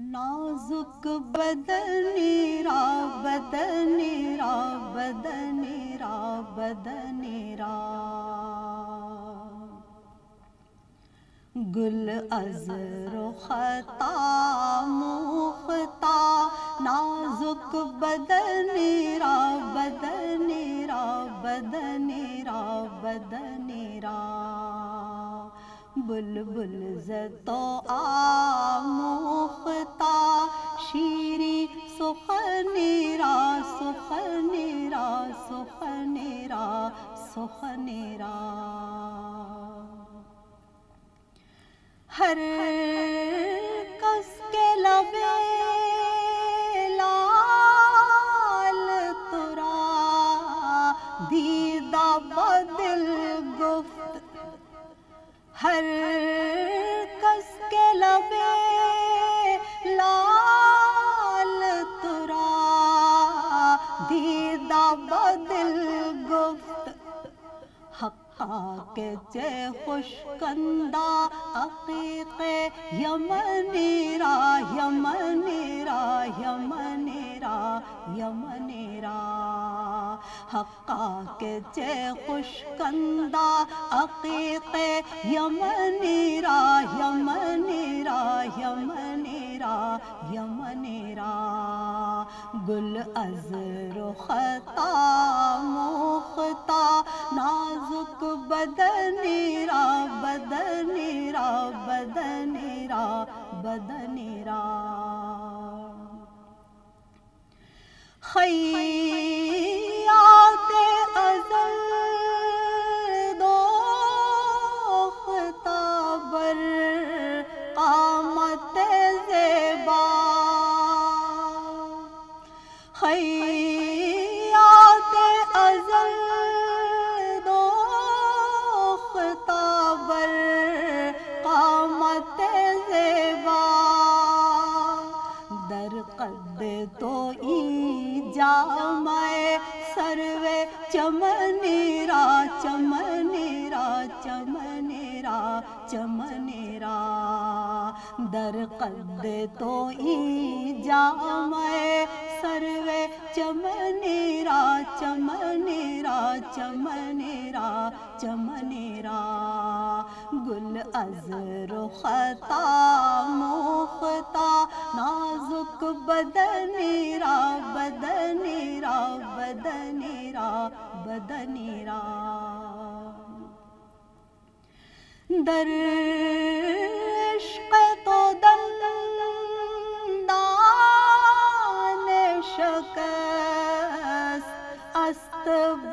نازک بدنی را بدنی را بدنی را بدنی را۔ گل از رختا مختا نازک بدنی را بدنی را بدنی را بدنی را۔ بلبل زتو آموختا ہر کس کے لبے لال ترا، دیدہ بدل گفت حقا کے چے خوش کندہ عقیق یمنی را یمنی را یمنی را یمنی را۔ حقا کے چے خوش کندہ عقیق یمنی را یمنی را یمنی را یمنی را، گل از رختا مختا نازک بدنی را بدنی را بدنی را بدنی را۔ خیات تو ای جامع سروے چمنی را چمنی را چمنی را چمنی را در قد تو ای جامع سروے چمنی را چمنی را چمنی چمنی گل از رختا مختا نازک بدنی را بدنی را بدنی بدنی در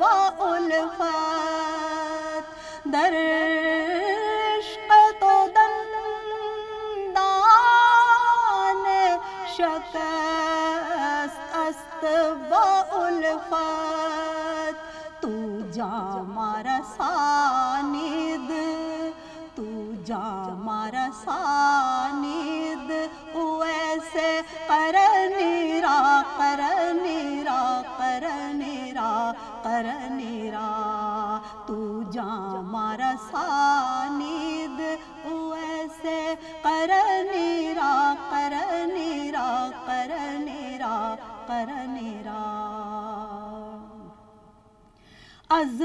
با الفت در عشق تو دندان، شکست است با الفت تو جامع رسانید تو جامع رسانید ویسے قرنی را قرنی را را قرنی را تو جامع رسانید ویسے قرنی را قرنی را از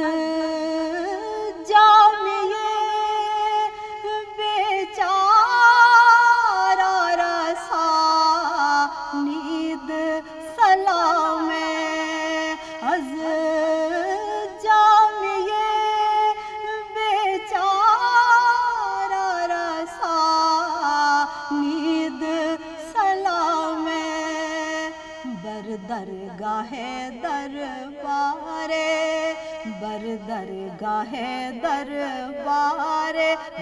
جامعه بیچارا سلام از درگاہ دربارے بر درگاہ دربار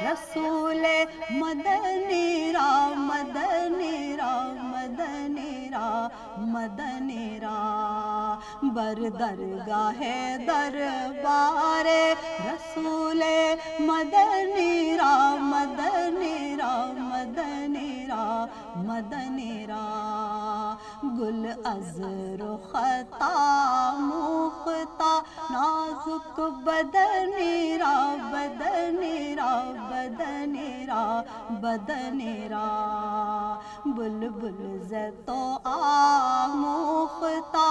رسول مدنی را مدنی را مدنی را مدنی را۔ بر درگاہ دربار رسول مدنی را مدنی را مدنی را مدنی را۔ گل از خطا مختا نازک بدنیرا بدنیرا بدنیرا بدنیرا بل بل تو آموختا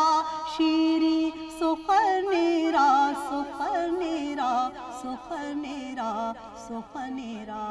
شیری سخنیرا سخنیرا سخنیرا سخنیرا۔